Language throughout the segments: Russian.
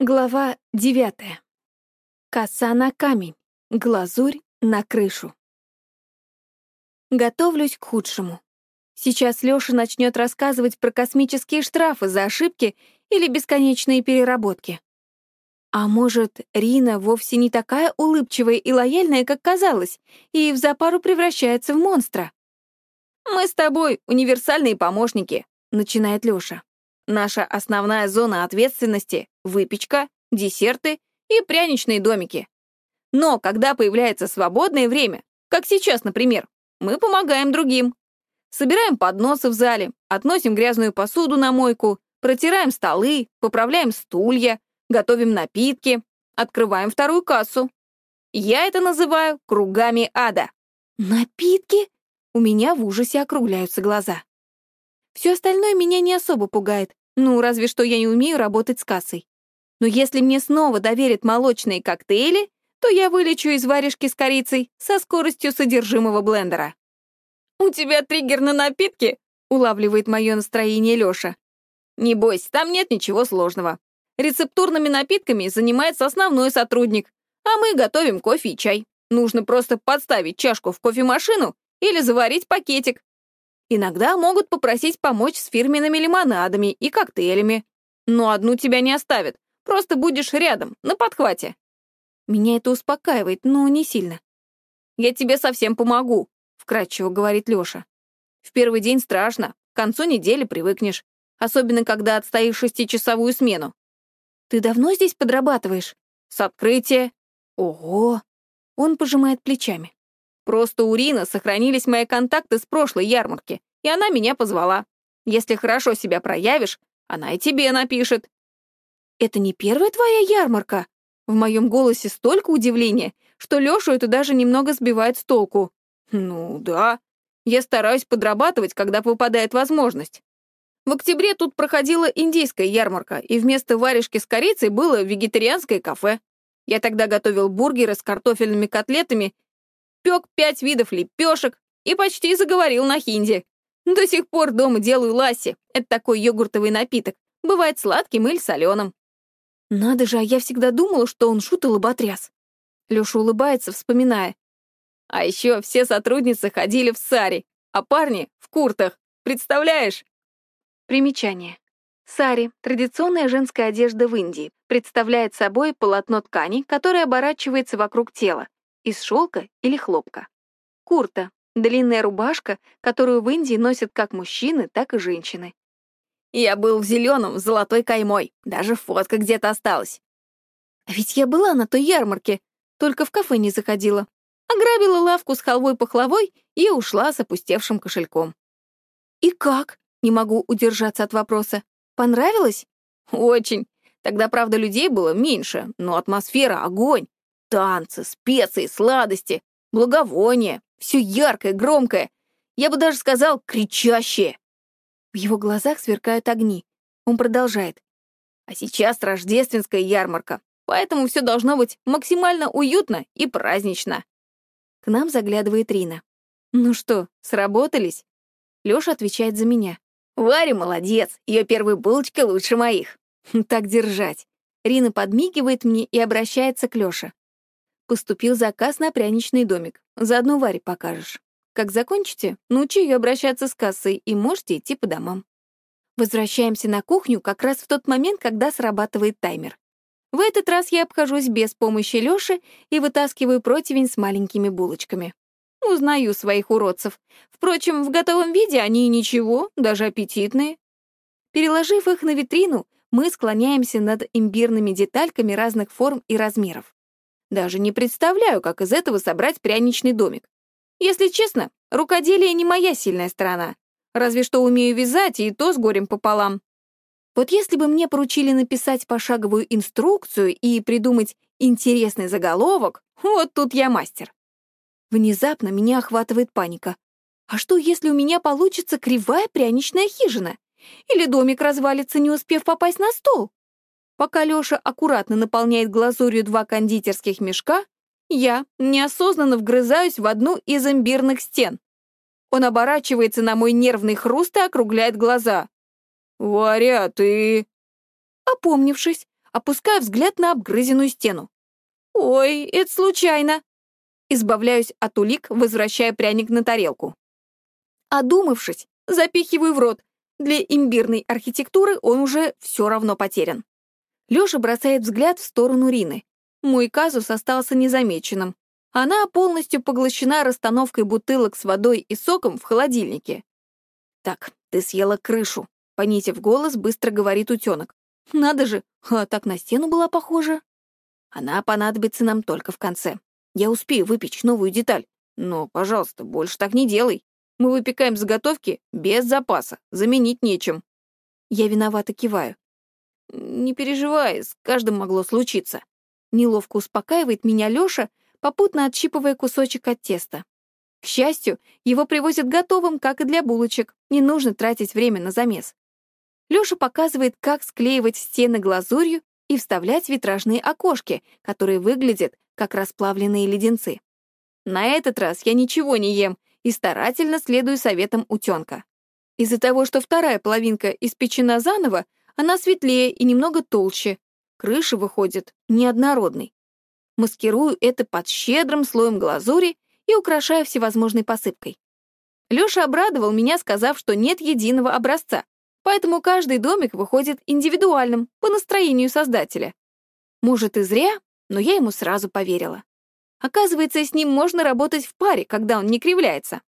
Глава девятая. Коса на камень, глазурь на крышу. Готовлюсь к худшему. Сейчас Лёша начнет рассказывать про космические штрафы за ошибки или бесконечные переработки. А может, Рина вовсе не такая улыбчивая и лояльная, как казалось, и в запару превращается в монстра? «Мы с тобой универсальные помощники», — начинает Лёша. Наша основная зона ответственности — выпечка, десерты и пряничные домики. Но когда появляется свободное время, как сейчас, например, мы помогаем другим. Собираем подносы в зале, относим грязную посуду на мойку, протираем столы, поправляем стулья, готовим напитки, открываем вторую кассу. Я это называю кругами ада. Напитки? У меня в ужасе округляются глаза. Все остальное меня не особо пугает, ну, разве что я не умею работать с кассой. Но если мне снова доверят молочные коктейли, то я вылечу из варежки с корицей со скоростью содержимого блендера. «У тебя триггер на напитки?» — улавливает мое настроение Лёша. «Не бойся, там нет ничего сложного. Рецептурными напитками занимается основной сотрудник, а мы готовим кофе и чай. Нужно просто подставить чашку в кофемашину или заварить пакетик. Иногда могут попросить помочь с фирменными лимонадами и коктейлями. Но одну тебя не оставят, просто будешь рядом, на подхвате. Меня это успокаивает, но не сильно. «Я тебе совсем помогу», — вкратчиво говорит Лёша. «В первый день страшно, к концу недели привыкнешь, особенно когда отстоишь шестичасовую смену». «Ты давно здесь подрабатываешь?» «С открытия». «Ого!» Он пожимает плечами. Просто у Рины сохранились мои контакты с прошлой ярмарки, и она меня позвала. Если хорошо себя проявишь, она и тебе напишет. Это не первая твоя ярмарка? В моем голосе столько удивления, что Лёшу это даже немного сбивает с толку. Ну да, я стараюсь подрабатывать, когда выпадает возможность. В октябре тут проходила индийская ярмарка, и вместо варежки с корицей было вегетарианское кафе. Я тогда готовил бургеры с картофельными котлетами пек пять видов лепешек и почти заговорил на хинди. До сих пор дома делаю ласси. Это такой йогуртовый напиток. Бывает сладким или соленым. Надо же, а я всегда думала, что он шут и лоботряс. Лёша улыбается, вспоминая. А еще все сотрудницы ходили в сари, а парни — в куртах. Представляешь? Примечание. Сари — традиционная женская одежда в Индии, представляет собой полотно ткани, которое оборачивается вокруг тела, из шелка или хлопка. Курта — длинная рубашка, которую в Индии носят как мужчины, так и женщины. Я был в зеленом с золотой каймой, даже фотка где-то осталась. А ведь я была на той ярмарке, только в кафе не заходила. Ограбила лавку с халвой-пахлавой и ушла с опустевшим кошельком. «И как?» — не могу удержаться от вопроса. «Понравилось?» «Очень. Тогда, правда, людей было меньше, но атмосфера — огонь. Танцы, специи, сладости, благовония. Все яркое, громкое. Я бы даже сказал, кричащее. В его глазах сверкают огни. Он продолжает. А сейчас рождественская ярмарка, поэтому все должно быть максимально уютно и празднично. К нам заглядывает Рина. «Ну что, сработались?» Лёша отвечает за меня. «Варя молодец, ее первая булочка лучше моих». «Так держать». Рина подмигивает мне и обращается к Лёше. Поступил заказ на пряничный домик. Заодно Варе покажешь. Как закончите, научи ее обращаться с кассой и можете идти по домам. Возвращаемся на кухню как раз в тот момент, когда срабатывает таймер. В этот раз я обхожусь без помощи Лёши и вытаскиваю противень с маленькими булочками. Узнаю своих уродцев. Впрочем, в готовом виде они ничего, даже аппетитные. Переложив их на витрину, мы склоняемся над имбирными детальками разных форм и размеров. Даже не представляю, как из этого собрать пряничный домик. Если честно, рукоделие не моя сильная сторона. Разве что умею вязать, и то с горем пополам. Вот если бы мне поручили написать пошаговую инструкцию и придумать интересный заголовок, вот тут я мастер. Внезапно меня охватывает паника. А что, если у меня получится кривая пряничная хижина? Или домик развалится, не успев попасть на стол? Пока Лёша аккуратно наполняет глазурью два кондитерских мешка, я неосознанно вгрызаюсь в одну из имбирных стен. Он оборачивается на мой нервный хруст и округляет глаза. «Варя, ты...» Опомнившись, опускаю взгляд на обгрызенную стену. «Ой, это случайно!» Избавляюсь от улик, возвращая пряник на тарелку. Одумавшись, запихиваю в рот. Для имбирной архитектуры он уже все равно потерян. Лёша бросает взгляд в сторону Рины. Мой казус остался незамеченным. Она полностью поглощена расстановкой бутылок с водой и соком в холодильнике. «Так, ты съела крышу», — понизив голос, быстро говорит утенок. «Надо же, а так на стену была похожа». Она понадобится нам только в конце. Я успею выпечь новую деталь. Но, пожалуйста, больше так не делай. Мы выпекаем заготовки без запаса, заменить нечем. Я виновато киваю. Не переживай, с каждым могло случиться. Неловко успокаивает меня Лёша, попутно отщипывая кусочек от теста. К счастью, его привозят готовым, как и для булочек. Не нужно тратить время на замес. Лёша показывает, как склеивать стены глазурью и вставлять витражные окошки, которые выглядят как расплавленные леденцы. На этот раз я ничего не ем и старательно следую советам утенка. Из-за того, что вторая половинка испечена заново, она светлее и немного толще. Крыша выходит неоднородной. Маскирую это под щедрым слоем глазури и украшаю всевозможной посыпкой. Лёша обрадовал меня, сказав, что нет единого образца, поэтому каждый домик выходит индивидуальным, по настроению создателя. Может, и зря, но я ему сразу поверила. Оказывается, с ним можно работать в паре, когда он не кривляется.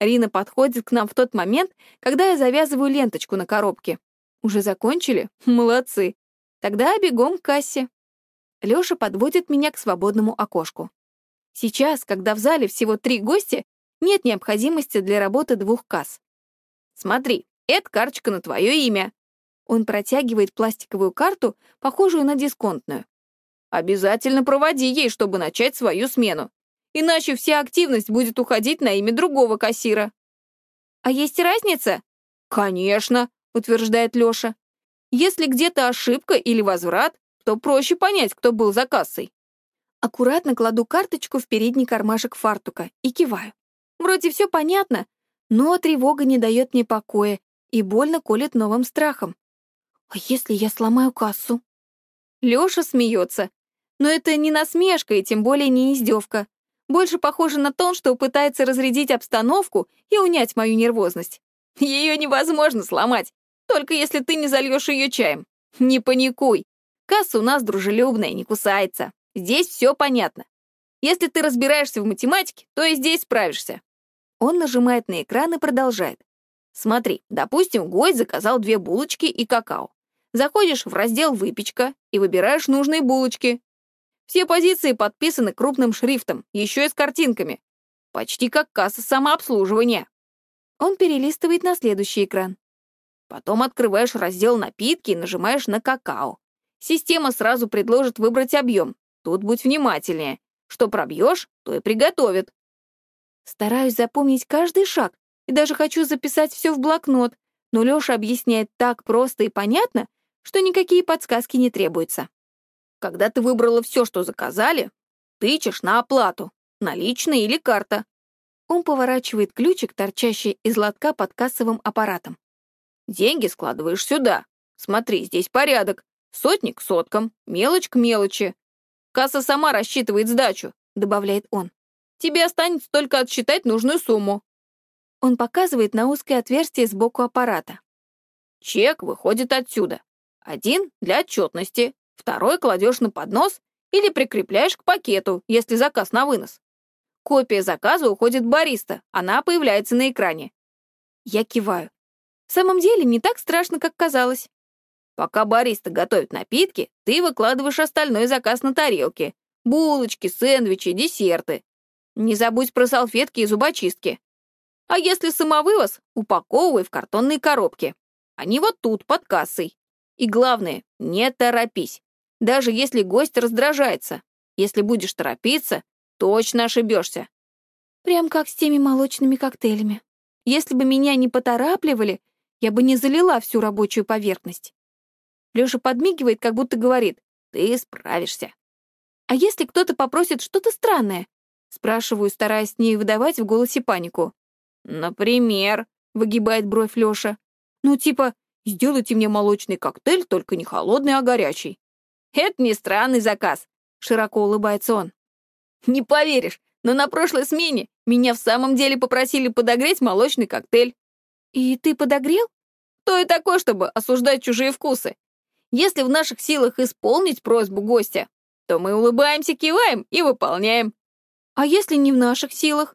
Рина подходит к нам в тот момент, когда я завязываю ленточку на коробке. Уже закончили? Молодцы. Тогда бегом к кассе. Лёша подводит меня к свободному окошку. Сейчас, когда в зале всего три гостя, нет необходимости для работы двух касс. Смотри, это карточка на твое имя. Он протягивает пластиковую карту, похожую на дисконтную. Обязательно проводи ей, чтобы начать свою смену. Иначе вся активность будет уходить на имя другого кассира. А есть разница? Конечно, утверждает Лёша. Если где-то ошибка или возврат, то проще понять, кто был за кассой. Аккуратно кладу карточку в передний кармашек фартука и киваю. Вроде все понятно, но тревога не дает мне покоя и больно колет новым страхом. А если я сломаю кассу? Лёша смеется. Но это не насмешка и тем более не издевка. Больше похоже на то, что пытается разрядить обстановку и унять мою нервозность. Ее невозможно сломать. Только если ты не зальешь ее чаем. Не паникуй. Касса у нас дружелюбная, не кусается. Здесь все понятно. Если ты разбираешься в математике, то и здесь справишься. Он нажимает на экран и продолжает. Смотри, допустим, гость заказал две булочки и какао. Заходишь в раздел «Выпечка» и выбираешь нужные булочки. Все позиции подписаны крупным шрифтом, еще и с картинками. Почти как касса самообслуживания. Он перелистывает на следующий экран. Потом открываешь раздел «Напитки» и нажимаешь на «Какао». Система сразу предложит выбрать объем. Тут будь внимательнее. Что пробьешь, то и приготовит. Стараюсь запомнить каждый шаг и даже хочу записать все в блокнот, но Лёша объясняет так просто и понятно, что никакие подсказки не требуются. Когда ты выбрала все, что заказали, тычешь на оплату, наличная или карта. Он поворачивает ключик, торчащий из лотка под кассовым аппаратом. Деньги складываешь сюда. Смотри, здесь порядок. Сотник к соткам, мелочь к мелочи. Касса сама рассчитывает сдачу, добавляет он. Тебе останется только отсчитать нужную сумму. Он показывает на узкое отверстие сбоку аппарата. Чек выходит отсюда. Один для отчетности, второй кладешь на поднос или прикрепляешь к пакету, если заказ на вынос. Копия заказа уходит бариста, она появляется на экране. Я киваю. В самом деле не так страшно, как казалось. Пока бариста готовит напитки, ты выкладываешь остальной заказ на тарелки. Булочки, сэндвичи, десерты. Не забудь про салфетки и зубочистки. А если самовывоз, упаковывай в картонные коробки. Они вот тут, под кассой. И главное, не торопись. Даже если гость раздражается. Если будешь торопиться, точно ошибешься. Прям как с теми молочными коктейлями. Если бы меня не поторапливали, я бы не залила всю рабочую поверхность. Лёша подмигивает, как будто говорит, ты справишься. А если кто-то попросит что-то странное? Спрашиваю, стараясь не выдавать в голосе панику. Например, выгибает бровь Лёша. Ну, типа, сделайте мне молочный коктейль, только не холодный, а горячий. Это не странный заказ, широко улыбается он. Не поверишь, но на прошлой смене меня в самом деле попросили подогреть молочный коктейль. И ты подогрел? Кто и такой, чтобы осуждать чужие вкусы? Если в наших силах исполнить просьбу гостя, то мы улыбаемся, киваем и выполняем. А если не в наших силах?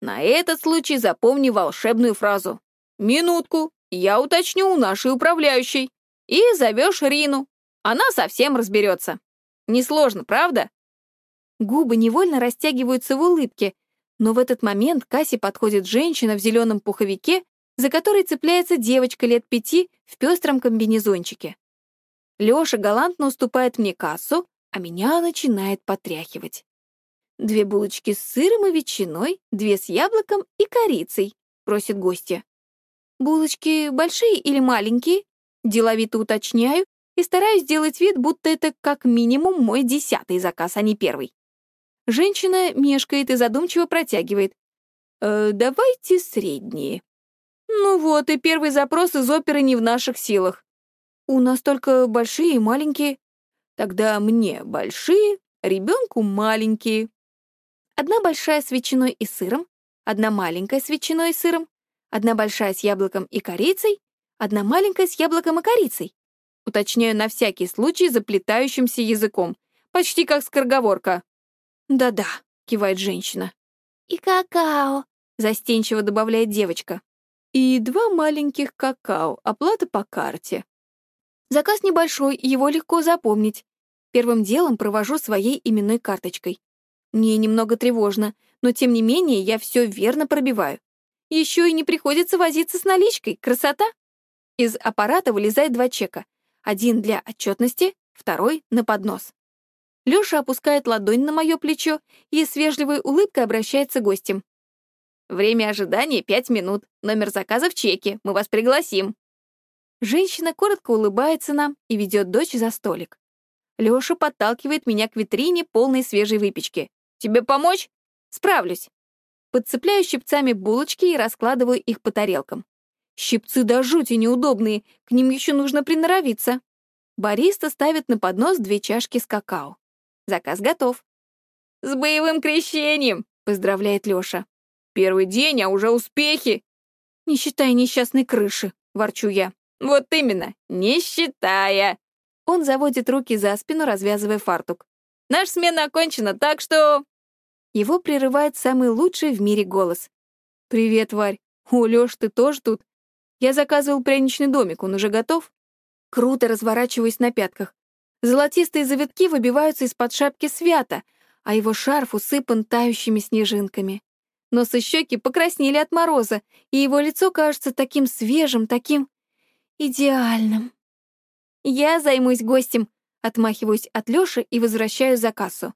На этот случай запомни волшебную фразу. «Минутку, я уточню у нашей управляющей». И зовешь Рину. Она совсем разберется. Несложно, правда? Губы невольно растягиваются в улыбке, но в этот момент к кассе подходит женщина в зеленом пуховике, за которой цепляется девочка лет пяти в пестром комбинезончике. Лёша галантно уступает мне кассу, а меня начинает потряхивать. «Две булочки с сыром и ветчиной, две с яблоком и корицей», — просит гостья. «Булочки большие или маленькие?» Деловито уточняю и стараюсь сделать вид, будто это как минимум мой десятый заказ, а не первый. Женщина мешкает и задумчиво протягивает. «Э, «Давайте средние». Ну вот, и первый запрос из оперы не в наших силах. У нас только большие и маленькие. Тогда мне большие, ребенку маленькие. Одна большая с ветчиной и сыром, одна маленькая с ветчиной и сыром, одна большая с яблоком и корицей, одна маленькая с яблоком и корицей. Уточняю на всякий случай заплетающимся языком, почти как скороговорка. «Да-да», — кивает женщина. «И какао», — застенчиво добавляет девочка. «И два маленьких какао, оплата по карте». Заказ небольшой, его легко запомнить. Первым делом провожу своей именной карточкой. Мне немного тревожно, но тем не менее я все верно пробиваю. Еще и не приходится возиться с наличкой. Красота! Из аппарата вылезает два чека. Один для отчетности, второй — на поднос. Лёша опускает ладонь на мое плечо и с вежливой улыбкой обращается к гостям. «Время ожидания — пять минут. Номер заказа в чеке. Мы вас пригласим». Женщина коротко улыбается нам и ведет дочь за столик. Лёша подталкивает меня к витрине, полной свежей выпечки. «Тебе помочь?» «Справлюсь». Подцепляю щипцами булочки и раскладываю их по тарелкам. Щипцы до жути неудобные, к ним еще нужно приноровиться. Бариста ставит на поднос две чашки с какао. Заказ готов. «С боевым крещением!» — поздравляет Лёша. «Первый день, а уже успехи!» «Не считай несчастной крыши», — ворчу я. «Вот именно, не считая!» Он заводит руки за спину, развязывая фартук. «Наша смена окончена, так что...» Его прерывает самый лучший в мире голос. «Привет, Варь. О, Лёш, ты тоже тут? Я заказывал пряничный домик, он уже готов?» Круто разворачиваюсь на пятках. Золотистые завитки выбиваются из-под шапки свята, а его шарф усыпан тающими снежинками. Нос и щеки покраснели от мороза, и его лицо кажется таким свежим, таким идеальным. «Я займусь гостем», — отмахиваюсь от Лёши и возвращаю за кассу.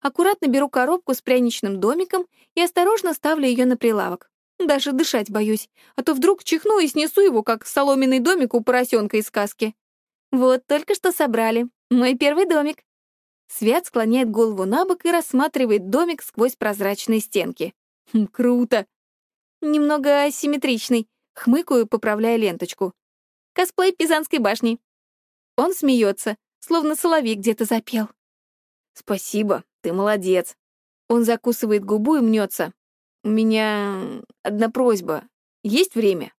Аккуратно беру коробку с пряничным домиком и осторожно ставлю ее на прилавок. Даже дышать боюсь, а то вдруг чихну и снесу его, как соломенный домик у поросенка из сказки. Вот только что собрали. Мой первый домик. Свят склоняет голову на бок и рассматривает домик сквозь прозрачные стенки. Хм, круто. Немного асимметричный. Хмыкаю, поправляя ленточку. Косплей Пизанской башни. Он смеется, словно соловей где-то запел. Спасибо, ты молодец. Он закусывает губу и мнется. У меня одна просьба. Есть время?